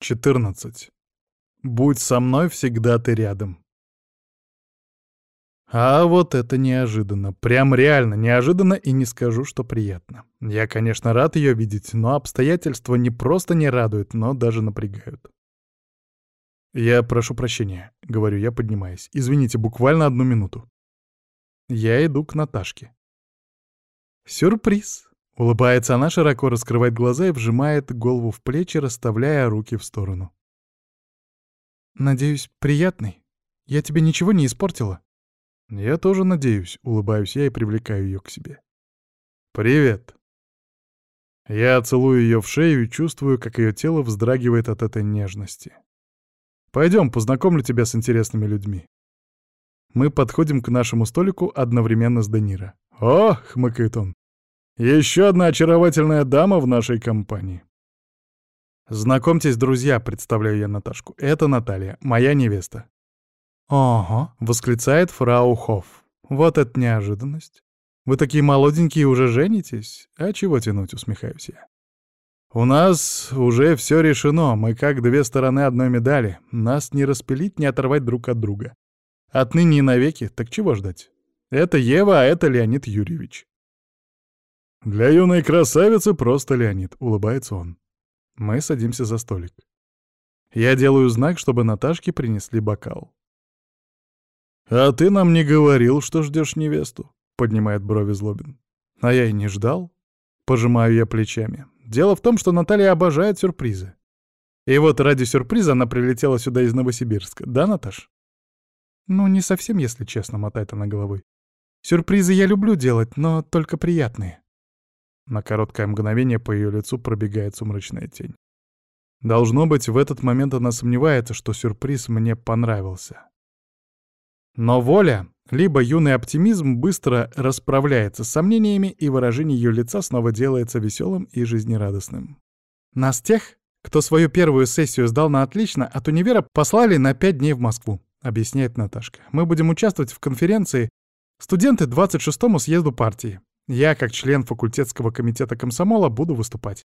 14. Будь со мной, всегда ты рядом. А вот это неожиданно. Прям реально неожиданно и не скажу, что приятно. Я, конечно, рад ее видеть, но обстоятельства не просто не радуют, но даже напрягают. «Я прошу прощения», — говорю я, поднимаясь. «Извините, буквально одну минуту». Я иду к Наташке. «Сюрприз!» — улыбается она, широко раскрывает глаза и вжимает голову в плечи, расставляя руки в сторону. «Надеюсь, приятный? Я тебе ничего не испортила?» «Я тоже надеюсь», — улыбаюсь я и привлекаю ее к себе. «Привет». Я целую ее в шею и чувствую, как ее тело вздрагивает от этой нежности. Пойдем, познакомлю тебя с интересными людьми. Мы подходим к нашему столику одновременно с Данира. «О!» — хмыкает он. «Еще одна очаровательная дама в нашей компании». «Знакомьтесь, друзья», — представляю я Наташку. «Это Наталья, моя невеста». «Ого», — восклицает фрау Хофф. «Вот это неожиданность. Вы такие молоденькие уже женитесь? А чего тянуть?» — усмехаюсь я. «У нас уже все решено, мы как две стороны одной медали. Нас не распилить, не оторвать друг от друга. Отныне и навеки, так чего ждать? Это Ева, а это Леонид Юрьевич». «Для юной красавицы просто Леонид», — улыбается он. Мы садимся за столик. Я делаю знак, чтобы Наташке принесли бокал. «А ты нам не говорил, что ждешь невесту?» — поднимает брови Злобин. «А я и не ждал». Пожимаю я плечами. Дело в том, что Наталья обожает сюрпризы. И вот ради сюрприза она прилетела сюда из Новосибирска. Да, Наташ? Ну, не совсем, если честно, мотает она головой. Сюрпризы я люблю делать, но только приятные. На короткое мгновение по ее лицу пробегает сумрачная тень. Должно быть, в этот момент она сомневается, что сюрприз мне понравился. Но воля, либо юный оптимизм быстро расправляется с сомнениями, и выражение ее лица снова делается веселым и жизнерадостным. Нас тех, кто свою первую сессию сдал на отлично, от универа послали на пять дней в Москву, объясняет Наташка. Мы будем участвовать в конференции «Студенты 26-му съезду партии». Я, как член факультетского комитета комсомола, буду выступать.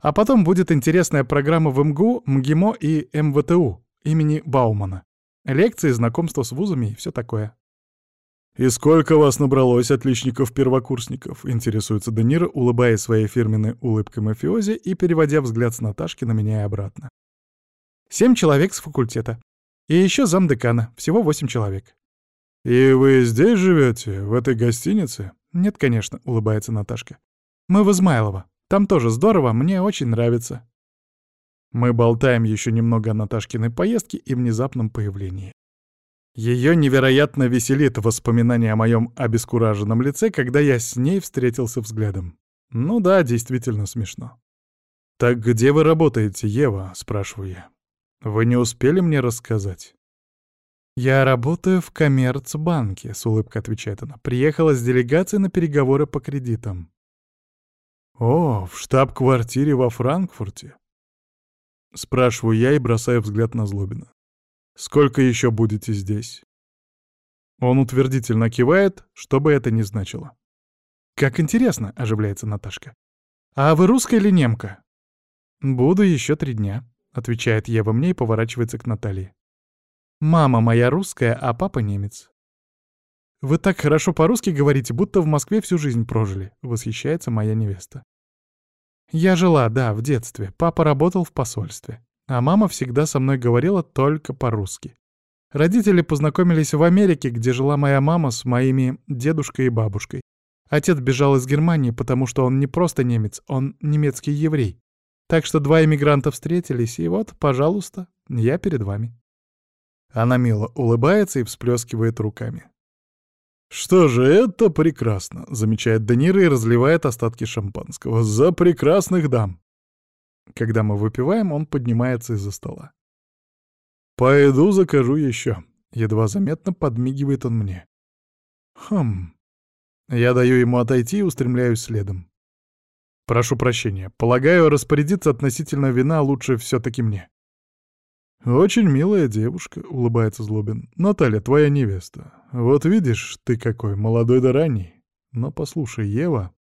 А потом будет интересная программа в МГУ, МГИМО и МВТУ имени Баумана. Лекции, знакомства с вузами и все такое. «И сколько вас набралось отличников-первокурсников?» — интересуется Данира, улыбаясь своей фирменной улыбкой мафиози и переводя взгляд с Наташки на меня и обратно. «Семь человек с факультета. И еще замдекана. Всего восемь человек». «И вы здесь живете, в этой гостинице?» «Нет, конечно», — улыбается Наташка. «Мы в Измайлово. Там тоже здорово, мне очень нравится». Мы болтаем еще немного о Наташкиной поездке и внезапном появлении. Ее невероятно веселит воспоминание о моем обескураженном лице, когда я с ней встретился взглядом. Ну да, действительно смешно. «Так где вы работаете, Ева?» — спрашиваю я. «Вы не успели мне рассказать?» «Я работаю в Коммерцбанке», — с улыбкой отвечает она. «Приехала с делегацией на переговоры по кредитам». «О, в штаб-квартире во Франкфурте?» Спрашиваю я и бросаю взгляд на Злобина. «Сколько еще будете здесь?» Он утвердительно кивает, что бы это ни значило. «Как интересно», — оживляется Наташка. «А вы русская или немка?» «Буду еще три дня», — отвечает Ева мне и поворачивается к Наталье. «Мама моя русская, а папа немец». «Вы так хорошо по-русски говорите, будто в Москве всю жизнь прожили», — восхищается моя невеста. Я жила, да, в детстве. Папа работал в посольстве. А мама всегда со мной говорила только по-русски. Родители познакомились в Америке, где жила моя мама с моими дедушкой и бабушкой. Отец бежал из Германии, потому что он не просто немец, он немецкий еврей. Так что два эмигранта встретились, и вот, пожалуйста, я перед вами. Она мило улыбается и всплескивает руками. «Что же, это прекрасно», — замечает Данира и разливает остатки шампанского. «За прекрасных дам!» Когда мы выпиваем, он поднимается из-за стола. «Пойду закажу еще», — едва заметно подмигивает он мне. «Хм...» Я даю ему отойти и устремляюсь следом. «Прошу прощения. Полагаю, распорядиться относительно вина лучше все-таки мне». «Очень милая девушка», — улыбается Злобин. «Наталья, твоя невеста. Вот видишь, ты какой, молодой да ранний. Но послушай, Ева,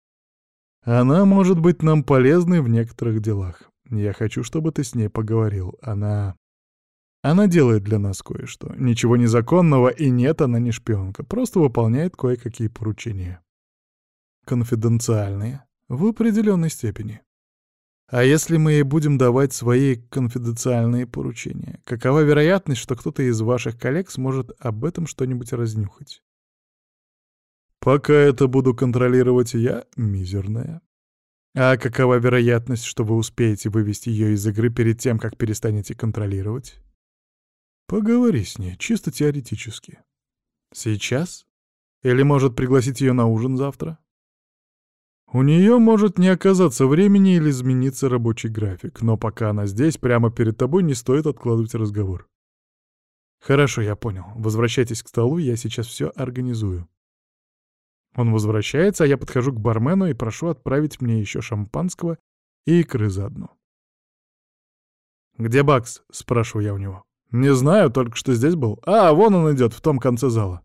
она может быть нам полезной в некоторых делах. Я хочу, чтобы ты с ней поговорил. Она... Она делает для нас кое-что. Ничего незаконного, и нет, она не шпионка. Просто выполняет кое-какие поручения. Конфиденциальные. В определенной степени. А если мы ей будем давать свои конфиденциальные поручения, какова вероятность, что кто-то из ваших коллег сможет об этом что-нибудь разнюхать? Пока это буду контролировать я, мизерная. А какова вероятность, что вы успеете вывести ее из игры перед тем, как перестанете контролировать? Поговори с ней, чисто теоретически. Сейчас? Или, может, пригласить ее на ужин завтра? У нее может не оказаться времени или измениться рабочий график, но пока она здесь, прямо перед тобой, не стоит откладывать разговор. Хорошо, я понял. Возвращайтесь к столу, я сейчас все организую. Он возвращается, а я подхожу к бармену и прошу отправить мне еще шампанского и икры заодно. «Где Бакс?» — спрашиваю я у него. «Не знаю, только что здесь был. А, вон он идет, в том конце зала».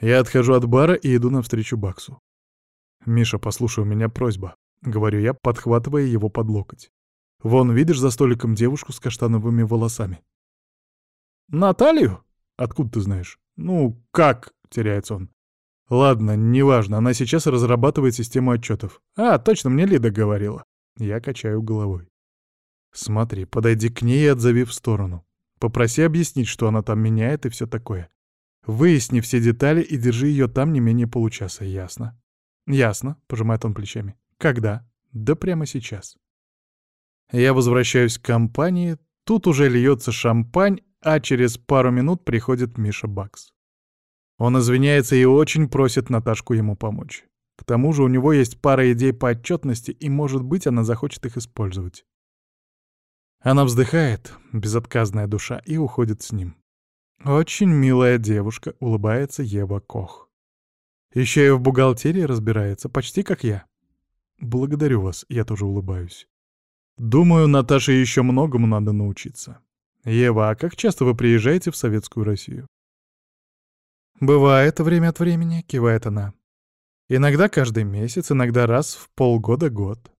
Я отхожу от бара и иду навстречу Баксу. «Миша, послушай, у меня просьба», — говорю я, подхватывая его под локоть. «Вон, видишь за столиком девушку с каштановыми волосами?» «Наталью? Откуда ты знаешь?» «Ну, как?» — теряется он. «Ладно, неважно, она сейчас разрабатывает систему отчетов. А, точно, мне Лида говорила». Я качаю головой. Смотри, подойди к ней и отзови в сторону. Попроси объяснить, что она там меняет и все такое. Выясни все детали и держи ее там не менее получаса, ясно? Ясно, пожимает он плечами. Когда? Да прямо сейчас. Я возвращаюсь к компании, тут уже льется шампань, а через пару минут приходит Миша Бакс. Он извиняется и очень просит Наташку ему помочь. К тому же у него есть пара идей по отчетности, и, может быть, она захочет их использовать. Она вздыхает, безотказная душа, и уходит с ним. Очень милая девушка, улыбается Ева Кох. Еще и в бухгалтерии разбирается, почти как я. Благодарю вас, я тоже улыбаюсь. Думаю, Наташе еще многому надо научиться. Ева, а как часто вы приезжаете в Советскую Россию? Бывает время от времени, кивает она. Иногда каждый месяц, иногда раз в полгода-год.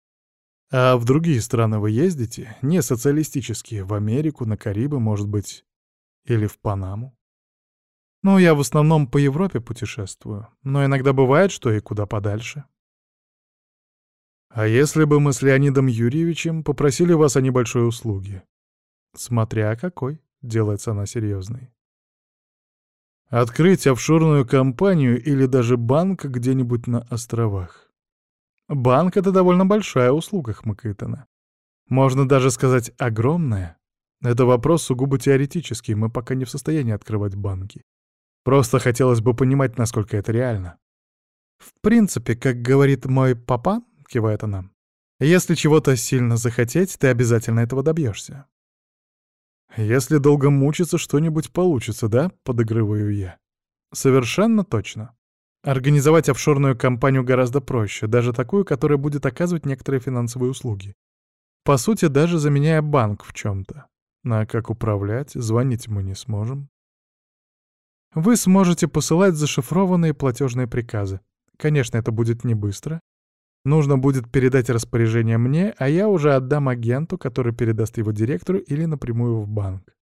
А в другие страны вы ездите? Не социалистические, в Америку, на Карибы, может быть, или в Панаму? Ну, я в основном по Европе путешествую, но иногда бывает, что и куда подальше. А если бы мы с Леонидом Юрьевичем попросили вас о небольшой услуге? Смотря какой, делается она серьезной. Открыть офшорную компанию или даже банк где-нибудь на островах. Банк — это довольно большая услуга, хмыкает она. Можно даже сказать огромная. Это вопрос сугубо теоретический, мы пока не в состоянии открывать банки. Просто хотелось бы понимать, насколько это реально. В принципе, как говорит мой папа, кивает она, если чего-то сильно захотеть, ты обязательно этого добьешься. Если долго мучиться, что-нибудь получится, да? Подыгрываю я. Совершенно точно. Организовать офшорную компанию гораздо проще, даже такую, которая будет оказывать некоторые финансовые услуги. По сути, даже заменяя банк в чем-то. А как управлять, звонить мы не сможем. Вы сможете посылать зашифрованные платежные приказы. Конечно, это будет не быстро. Нужно будет передать распоряжение мне, а я уже отдам агенту, который передаст его директору или напрямую в банк.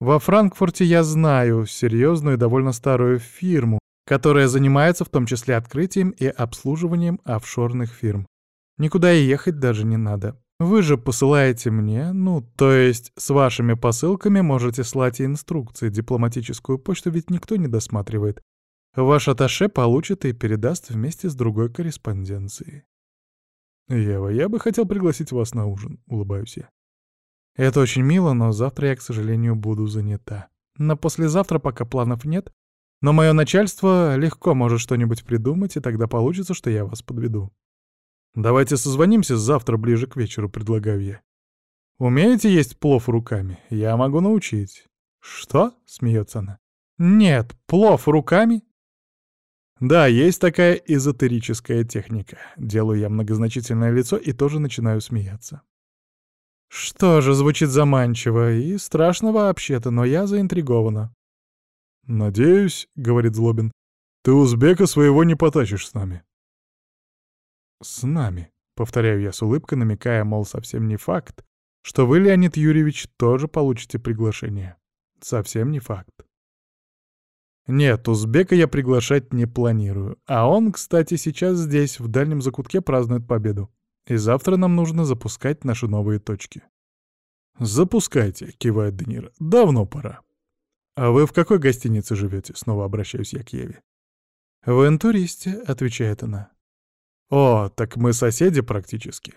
Во Франкфурте я знаю серьезную и довольно старую фирму, которая занимается в том числе открытием и обслуживанием офшорных фирм. Никуда и ехать даже не надо. Вы же посылаете мне, ну, то есть с вашими посылками можете слать и инструкции, дипломатическую почту ведь никто не досматривает. Ваш атташе получит и передаст вместе с другой корреспонденцией. «Ева, я бы хотел пригласить вас на ужин», — улыбаюсь я. «Это очень мило, но завтра я, к сожалению, буду занята. На послезавтра пока планов нет, но мое начальство легко может что-нибудь придумать, и тогда получится, что я вас подведу. Давайте созвонимся завтра ближе к вечеру, предлагаю я. Умеете есть плов руками? Я могу научить. Что? Смеется она. Нет, плов руками? Да, есть такая эзотерическая техника. Делаю я многозначительное лицо и тоже начинаю смеяться. Что же, звучит заманчиво и страшно вообще-то, но я заинтригована. «Надеюсь, — говорит Злобин, — ты узбека своего не потащишь с нами». «С нами», — Повторяю я с улыбкой, намекая, мол, совсем не факт, что вы, Леонид Юрьевич, тоже получите приглашение. Совсем не факт. Нет, узбека я приглашать не планирую. А он, кстати, сейчас здесь, в дальнем закутке, празднует победу. И завтра нам нужно запускать наши новые точки. «Запускайте», — кивает Денир. «Давно пора». «А вы в какой гостинице живете?» — снова обращаюсь я к Еве. «В интуристе», — отвечает она. «О, так мы соседи практически.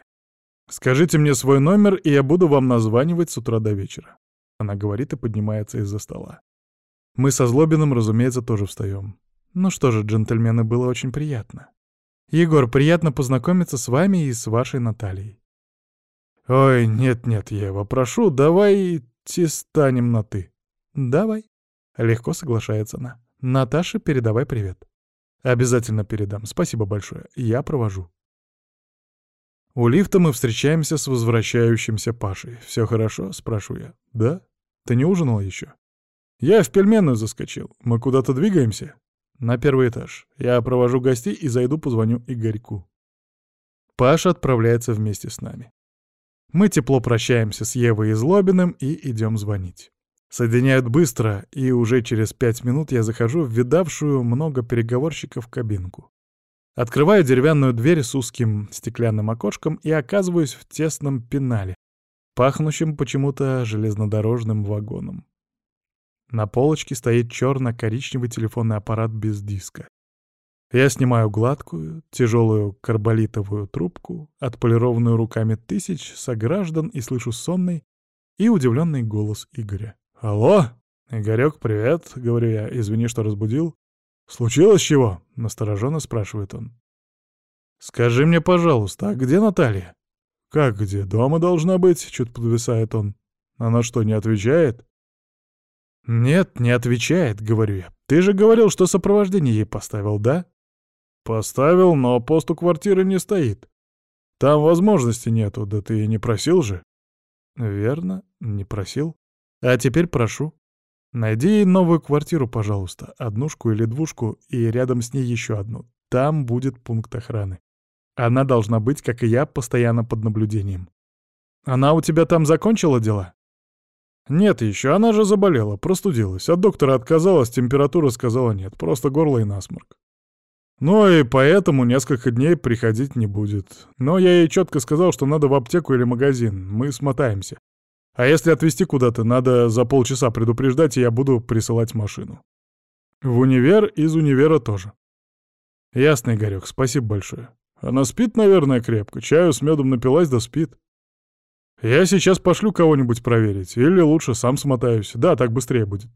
Скажите мне свой номер, и я буду вам названивать с утра до вечера». Она говорит и поднимается из-за стола. Мы со Злобиным, разумеется, тоже встаем. Ну что же, джентльмены, было очень приятно. Егор, приятно познакомиться с вами и с вашей Натальей. Ой, нет-нет, Ева, прошу, давайте станем на «ты». Давай. Легко соглашается она. Наташе передавай привет. Обязательно передам. Спасибо большое. Я провожу. У лифта мы встречаемся с возвращающимся Пашей. «Все хорошо?» — спрашиваю я. «Да? Ты не ужинал еще?» «Я в пельменную заскочил. Мы куда-то двигаемся?» «На первый этаж. Я провожу гостей и зайду позвоню Игорьку». Паша отправляется вместе с нами. Мы тепло прощаемся с Евой и Злобиным и идем звонить. Соединяют быстро, и уже через пять минут я захожу в видавшую много переговорщиков кабинку. Открываю деревянную дверь с узким стеклянным окошком и оказываюсь в тесном пенале, пахнущем почему-то железнодорожным вагоном. На полочке стоит черно-коричневый телефонный аппарат без диска. Я снимаю гладкую, тяжелую карболитовую трубку, отполированную руками тысяч сограждан, и слышу сонный и удивленный голос Игоря. «Алло! Игорек, привет!» — говорю я. «Извини, что разбудил». «Случилось чего?» — настороженно спрашивает он. «Скажи мне, пожалуйста, а где Наталья?» «Как где? Дома должна быть?» — чуть подвисает он. «Она что, не отвечает?» «Нет, не отвечает», — говорю я. «Ты же говорил, что сопровождение ей поставил, да?» «Поставил, но пост у квартиры не стоит. Там возможности нету, да ты и не просил же». «Верно, не просил. А теперь прошу. Найди новую квартиру, пожалуйста, однушку или двушку, и рядом с ней еще одну. Там будет пункт охраны. Она должна быть, как и я, постоянно под наблюдением. Она у тебя там закончила дела? Нет еще, она же заболела, простудилась. От доктора отказалась, температура сказала нет, просто горло и насморк. Ну и поэтому несколько дней приходить не будет. Но я ей четко сказал, что надо в аптеку или магазин, мы смотаемся. А если отвезти куда-то, надо за полчаса предупреждать, и я буду присылать машину. В универ, из универа тоже. Ясно, Игорек, спасибо большое. Она спит, наверное, крепко. Чаю с медом напилась, да спит. Я сейчас пошлю кого-нибудь проверить. Или лучше сам смотаюсь. Да, так быстрее будет.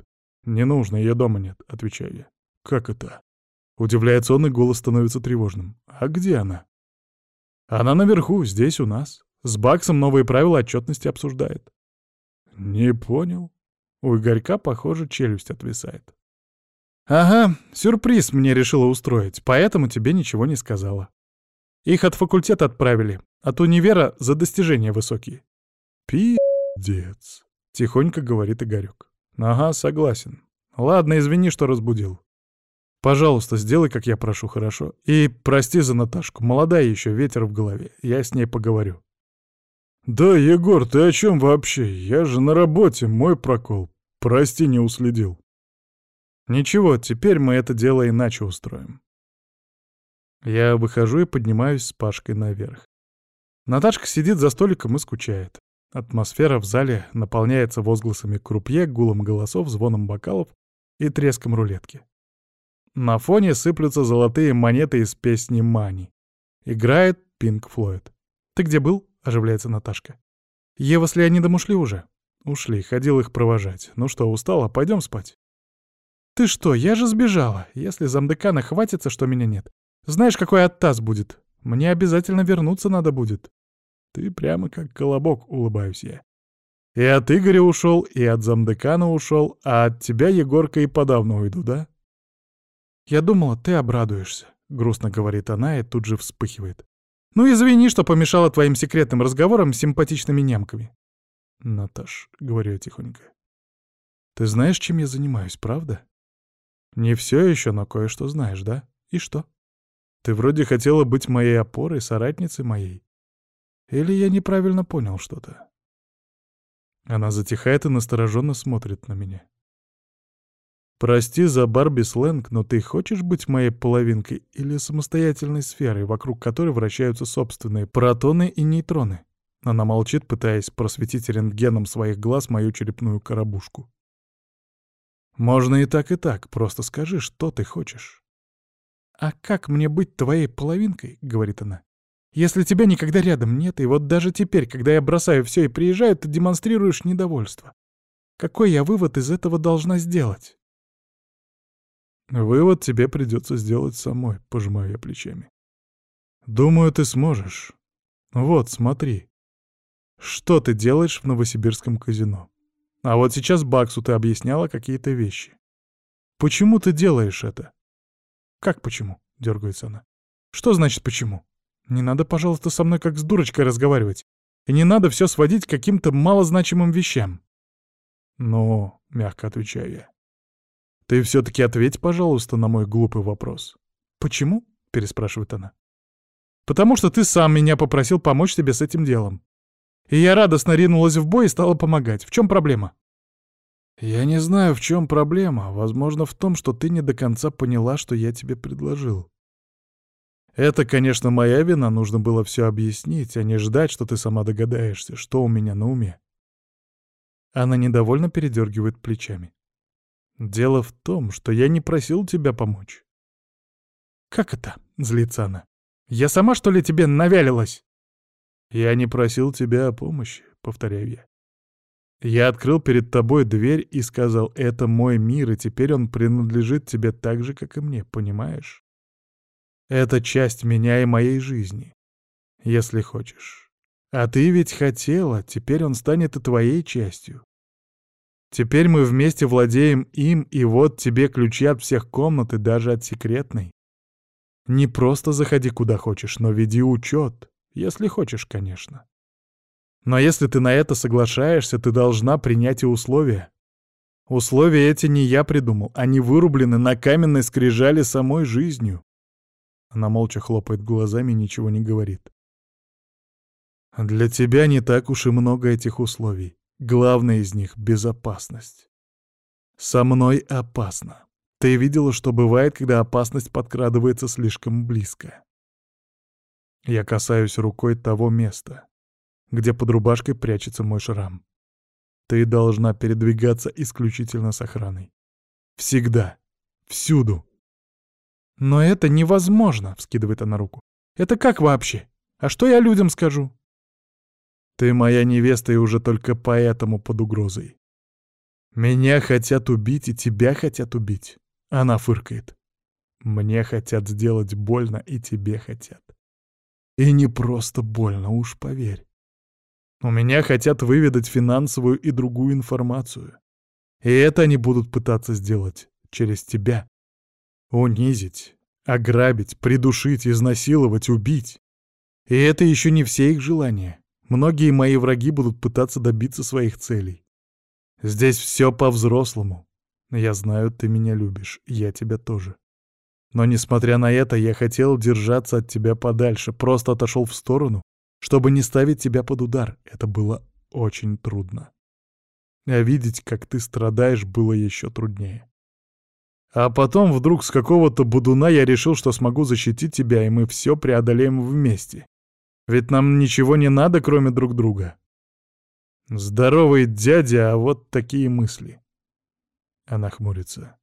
Не нужно, ее дома нет, отвечаю я. Как это? Удивляется он, и голос становится тревожным. А где она? Она наверху, здесь у нас. С Баксом новые правила отчетности обсуждает. «Не понял». У Игорька, похоже, челюсть отвисает. «Ага, сюрприз мне решила устроить, поэтому тебе ничего не сказала. Их от факультета отправили, от универа за достижения высокие». «Пи***дец», — тихонько говорит Игорек. «Ага, согласен. Ладно, извини, что разбудил. Пожалуйста, сделай, как я прошу, хорошо? И прости за Наташку, молодая еще, ветер в голове. Я с ней поговорю». «Да, Егор, ты о чем вообще? Я же на работе, мой прокол. Прости, не уследил». «Ничего, теперь мы это дело иначе устроим». Я выхожу и поднимаюсь с Пашкой наверх. Наташка сидит за столиком и скучает. Атмосфера в зале наполняется возгласами крупье, гулом голосов, звоном бокалов и треском рулетки. На фоне сыплются золотые монеты из песни «Мани». Играет Пинк Флойд. «Ты где был?» Оживляется Наташка. «Ева с Леонидом ушли уже?» «Ушли, ходил их провожать. Ну что, устала? Пойдем спать». «Ты что, я же сбежала. Если замдекана хватится, что меня нет. Знаешь, какой оттаз будет? Мне обязательно вернуться надо будет». «Ты прямо как колобок», — улыбаюсь я. «И от Игоря ушел, и от замдекана ушел, а от тебя, Егорка, и подавно уйду, да?» «Я думала, ты обрадуешься», — грустно говорит она и тут же вспыхивает. Ну извини, что помешала твоим секретным разговорам с симпатичными немками. Наташ, говорю я тихонько. Ты знаешь, чем я занимаюсь, правда? Не все еще, но кое-что знаешь, да? И что? Ты вроде хотела быть моей опорой, соратницей моей. Или я неправильно понял что-то? Она затихает и настороженно смотрит на меня. «Прости за Барби сленг, но ты хочешь быть моей половинкой или самостоятельной сферой, вокруг которой вращаются собственные протоны и нейтроны?» Она молчит, пытаясь просветить рентгеном своих глаз мою черепную коробушку. «Можно и так, и так. Просто скажи, что ты хочешь». «А как мне быть твоей половинкой?» — говорит она. «Если тебя никогда рядом нет, и вот даже теперь, когда я бросаю все и приезжаю, ты демонстрируешь недовольство. Какой я вывод из этого должна сделать?» «Вывод тебе придется сделать самой», — пожимаю я плечами. «Думаю, ты сможешь. Вот, смотри. Что ты делаешь в новосибирском казино? А вот сейчас Баксу ты объясняла какие-то вещи. Почему ты делаешь это?» «Как почему?» — дергается она. «Что значит почему? Не надо, пожалуйста, со мной как с дурочкой разговаривать. И не надо все сводить к каким-то малозначимым вещам». «Ну», — мягко отвечаю я, ты все-таки ответь, пожалуйста, на мой глупый вопрос. Почему? переспрашивает она. Потому что ты сам меня попросил помочь тебе с этим делом. И я радостно ринулась в бой и стала помогать. В чем проблема? Я не знаю, в чем проблема. Возможно, в том, что ты не до конца поняла, что я тебе предложил. Это, конечно, моя вина, нужно было все объяснить, а не ждать, что ты сама догадаешься, что у меня на уме. Она недовольно передергивает плечами. Дело в том, что я не просил тебя помочь. Как это? Злится она. Я сама, что ли, тебе навялилась? Я не просил тебя о помощи, повторяю я. Я открыл перед тобой дверь и сказал, это мой мир, и теперь он принадлежит тебе так же, как и мне, понимаешь? Это часть меня и моей жизни, если хочешь. А ты ведь хотела, теперь он станет и твоей частью. Теперь мы вместе владеем им, и вот тебе ключи от всех комнат и даже от секретной. Не просто заходи куда хочешь, но веди учет, если хочешь, конечно. Но если ты на это соглашаешься, ты должна принять и условия. Условия эти не я придумал, они вырублены на каменной скрижали самой жизнью. Она молча хлопает глазами и ничего не говорит. Для тебя не так уж и много этих условий. Главное из них — безопасность. Со мной опасно. Ты видела, что бывает, когда опасность подкрадывается слишком близко. Я касаюсь рукой того места, где под рубашкой прячется мой шрам. Ты должна передвигаться исключительно с охраной. Всегда. Всюду. «Но это невозможно», — вскидывает она руку. «Это как вообще? А что я людям скажу?» Ты моя невеста и уже только поэтому под угрозой. Меня хотят убить и тебя хотят убить. Она фыркает. Мне хотят сделать больно и тебе хотят. И не просто больно, уж поверь. У меня хотят выведать финансовую и другую информацию. И это они будут пытаться сделать через тебя. Унизить, ограбить, придушить, изнасиловать, убить. И это еще не все их желания. Многие мои враги будут пытаться добиться своих целей. Здесь все по-взрослому. Я знаю, ты меня любишь, я тебя тоже. Но несмотря на это, я хотел держаться от тебя подальше, просто отошел в сторону, чтобы не ставить тебя под удар. Это было очень трудно. А видеть, как ты страдаешь, было еще труднее. А потом вдруг с какого-то будуна я решил, что смогу защитить тебя, и мы все преодолеем вместе. Ведь нам ничего не надо, кроме друг друга. Здоровый дядя, а вот такие мысли. Она хмурится.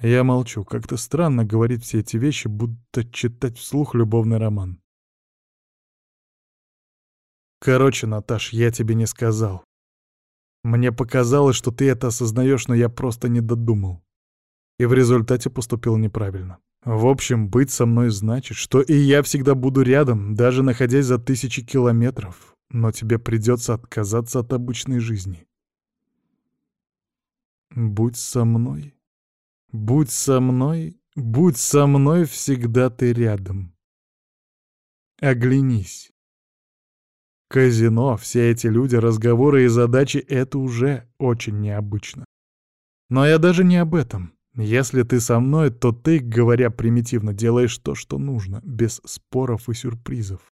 Я молчу. Как-то странно говорить все эти вещи, будто читать вслух любовный роман. Короче, Наташ, я тебе не сказал. Мне показалось, что ты это осознаешь, но я просто не додумал. И в результате поступил неправильно. В общем, быть со мной значит, что и я всегда буду рядом, даже находясь за тысячи километров, но тебе придется отказаться от обычной жизни. Будь со мной, будь со мной, будь со мной, всегда ты рядом. Оглянись. Казино, все эти люди, разговоры и задачи — это уже очень необычно. Но я даже не об этом. Если ты со мной, то ты, говоря примитивно, делаешь то, что нужно, без споров и сюрпризов.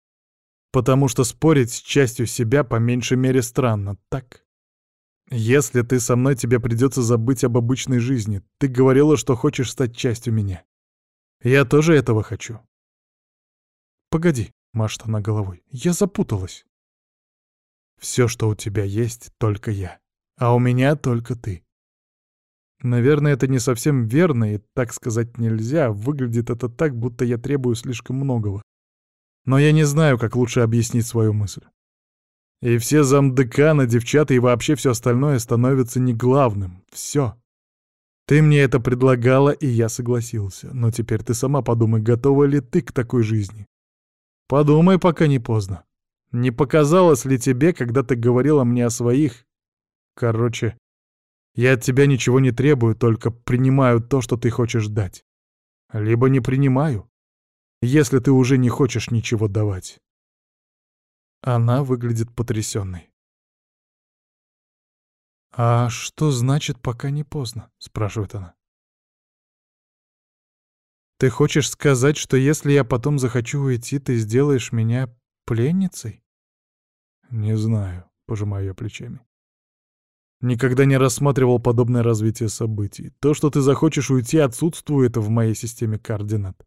Потому что спорить с частью себя по меньшей мере странно, так? Если ты со мной, тебе придется забыть об обычной жизни. Ты говорила, что хочешь стать частью меня. Я тоже этого хочу. Погоди, машет она головой. Я запуталась. Все, что у тебя есть, только я. А у меня только ты. Наверное, это не совсем верно, и так сказать нельзя. Выглядит это так, будто я требую слишком многого. Но я не знаю, как лучше объяснить свою мысль. И все замдекана, девчата и вообще все остальное становится не главным. Все. Ты мне это предлагала, и я согласился. Но теперь ты сама подумай, готова ли ты к такой жизни. Подумай, пока не поздно. Не показалось ли тебе, когда ты говорила мне о своих... Короче, я от тебя ничего не требую, только принимаю то, что ты хочешь дать. Либо не принимаю, если ты уже не хочешь ничего давать. Она выглядит потрясенной. «А что значит, пока не поздно?» — спрашивает она. «Ты хочешь сказать, что если я потом захочу уйти, ты сделаешь меня пленницей?» «Не знаю», — пожимаю я плечами. Никогда не рассматривал подобное развитие событий. То, что ты захочешь уйти, отсутствует в моей системе координат.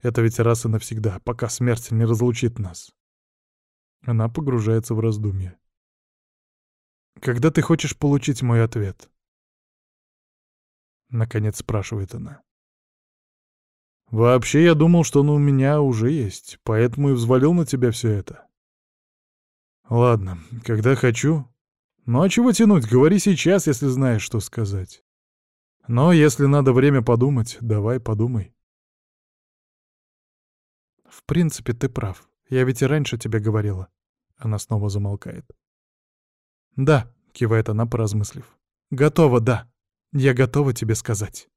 Это ведь раз и навсегда, пока смерть не разлучит нас. Она погружается в раздумья. «Когда ты хочешь получить мой ответ?» Наконец спрашивает она. «Вообще, я думал, что он у меня уже есть, поэтому и взвалил на тебя все это. Ладно, когда хочу, ну а чего тянуть? Говори сейчас, если знаешь, что сказать. Но если надо время подумать, давай подумай. В принципе, ты прав. Я ведь и раньше тебе говорила. Она снова замолкает. Да, кивает она, поразмыслив. Готова, да. Я готова тебе сказать.